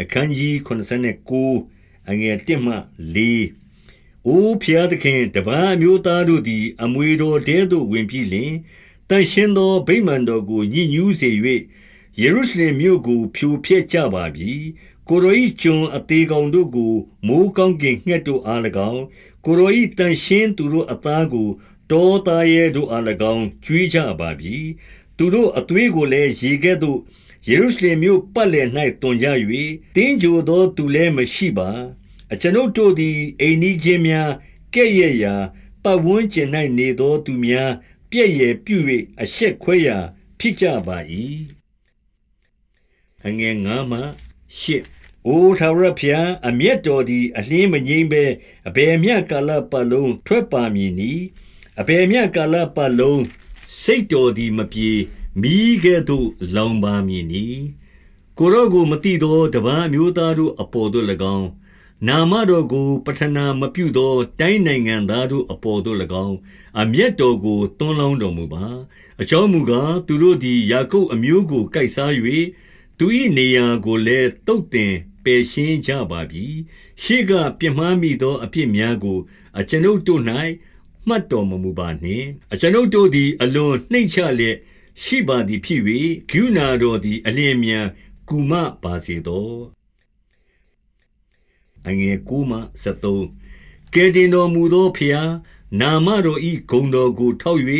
အခန်းကြီး89အငယ်1မှ4အိုဖျားသခင်တပန်းမျိုးသားတို့သည် အမွေတော်တဲသို့ဝင်ပြီးလင်တန်ရှင်းသောဗိမာန်တော်ကိုညှဉ်းညူးစေ၍ယေရုရှလင်မြို့ကို ဖြိုဖျက်ကြပါပြီကိုရောဤကျွန်အသေးကောင်တို့ကိုမိုးကောင်းကင်ငှက်တို့အား၎င်းကိုရောဤတန်ရှင်းသူတို့အသားကိုတောသားရဲတို့အား၎င်းကျွေးကြပါပြီသူတို့အသွေးကိုလည်းရေကဲ့သို့ ယေရုရှလင်မြို့ပတ်လည်၌တွန်ကြ၍တင်းကြိုသောသူလည်းမရှိပါ အကျွန်ုပ်တို့သည်အိမ်နီးချင်းများကဲ့ရဲ့ရာပတ်ဝန်းကျင်၌နေသောသူများပြည့်ရဲ့ပြု၍အရှက်ခွဲရာဖြစ်ကြပါ၏အငယ်ငါမှရှစ်အိုထာဝရဘုရားအမျက်တော်သည်အလင်းမငိမ့်ပဲအဘယ်မျှကာလပတ်လုံးထွက်ပါမည်နီအဘယ်မျှကာလပတ်လုံးစိတ်တော်သည်မပြေ မိကဲ့သို့လောင်ပါမည်နီကိုရောကိုမတိသောတပန်းမျိုးသားတို့အပေါ်သို့၎င်းနာမတော်ကိုပထနာမပြုသော တိုင်းနိုင်ငံသားတို့အပေါ်သို့၎င်းအမျက်တော်ကိုသွန်းလောင်းတော်မူပါ အကြောင်းမူကားသူတို့သည်ယာကုပ်အမျိုးကိုကိုက်စား၍သူ၏နေရာကိုလည်းတုတ်တင်ပယ်ရှင်းကြပါပြီရှေးကပြမှားမိသော အဖြစ်များကို အကျွန်ုပ်တို့၌မှတ်တော်မမူပါနှင့်အကျွန်ုပ်တို့သည် အလွန်နှိမ့်ချလျက် ရှိပါသည်ဖြစ်၍ဂုဏတော်သည် အလင်းမြန်ကူမပါစေသောအငယ်ကူမ73ကဲတင်တော်မူသောဖျားနာမတော်ဤဂုံတော်ကို ထောက်၍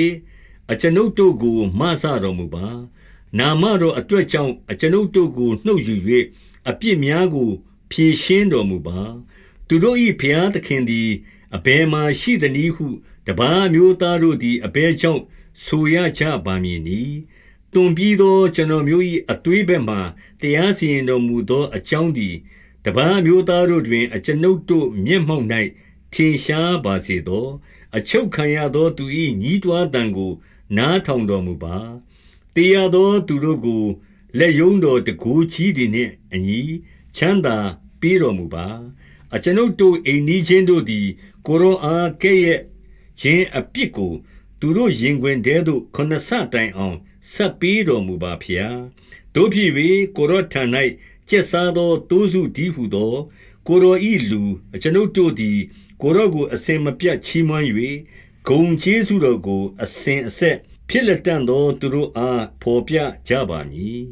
အကျွန်ုပ်တို့ကိုမဆတော်မူပါနာမတော်အတွက်ကြောင့်အကျွန်ုပ်တို့ကိုနှုတ်ယူ၍အပြစ်များကို ဖြေရှင်းတော်မူပါသူတို့၏ဖျားသခင်သည်အဘယ်မှရှိသနည်းဟုတပားမျိုးသားတို့သည်အဘယ်ကြောင့် ဆိုရကြပါမည်နီတွန်ပြီးသောကျွန်တော်မျိုး၏အသွေးဘက်မှတရားစီရင်တော်မူသောအကြောင်းသည်တပားမျိုးသားတို့တွင် အကျွန်ုပ်တို့မျက်မှောက်၌ထင်ရှားပါစေသော အချုပ်ခံရသောသူ၏ညီးတွားတံကို နားထောင်တော်မူပါတရားသောသူတို့ကိုလက်ယုံတော်တကူကြီးသည်နှင့်အညီချမ်းသာပေးတော်မူပါအကျွန်ုပ်တို့အိမ်နီးချင်းတို့သည် ကိုရောအားကဲ့ရဲ့ခြင်းအပြစ်ကို သူတို့ရင်ခွင်တဲသို့ခုနဆတိုင်အောင်ဆက်ပေးတော်မူပါဖျားတို့ဖြစ်၍ကိုရောထံ၌ကျက်စားသောတိုးစုဒီဟုသော ကိုရောဤလူအကျွန်ုပ်တို့သည် ကိုရောကို အစင်မပြတ်ချီးမွမ်း၍ဂုံကျေးဇူးတော်ကို အစဉ်အဆက်ဖြစ်လက်တန်သောသူတို့အားဖော်ပြကြပါမည်